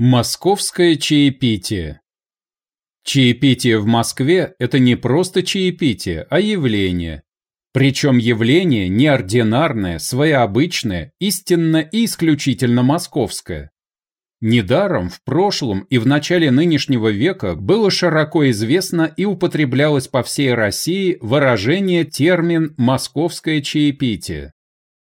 Московское чаепитие Чаепитие в Москве – это не просто чаепитие, а явление. Причем явление неординарное, своеобычное, истинно и исключительно московское. Недаром в прошлом и в начале нынешнего века было широко известно и употреблялось по всей России выражение термин «московское чаепитие».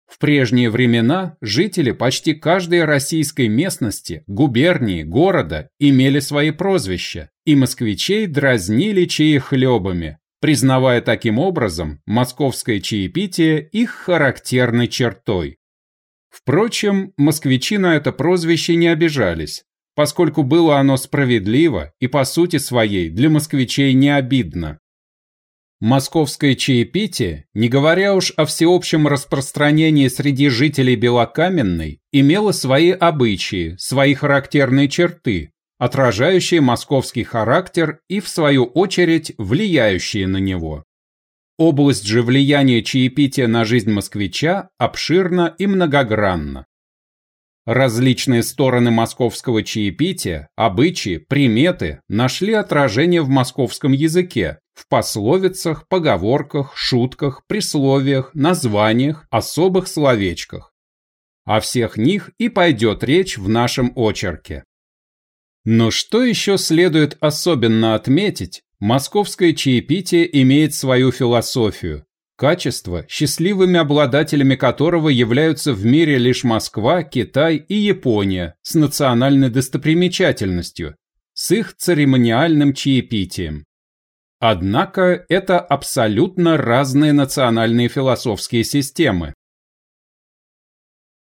В прежние времена жители почти каждой российской местности, губернии, города имели свои прозвища, и москвичей дразнили чаехлебами, признавая таким образом московское чаепитие их характерной чертой. Впрочем, москвичи на это прозвище не обижались, поскольку было оно справедливо и по сути своей для москвичей не обидно. Московское чаепитие, не говоря уж о всеобщем распространении среди жителей Белокаменной, имело свои обычаи, свои характерные черты, отражающие московский характер и, в свою очередь, влияющие на него. Область же влияния чаепития на жизнь москвича обширна и многогранна. Различные стороны московского чаепития, обычаи, приметы нашли отражение в московском языке, в пословицах, поговорках, шутках, присловиях, названиях, особых словечках. О всех них и пойдет речь в нашем очерке. Но что еще следует особенно отметить, московское чаепитие имеет свою философию, качество, счастливыми обладателями которого являются в мире лишь Москва, Китай и Япония с национальной достопримечательностью, с их церемониальным чаепитием. Однако это абсолютно разные национальные философские системы.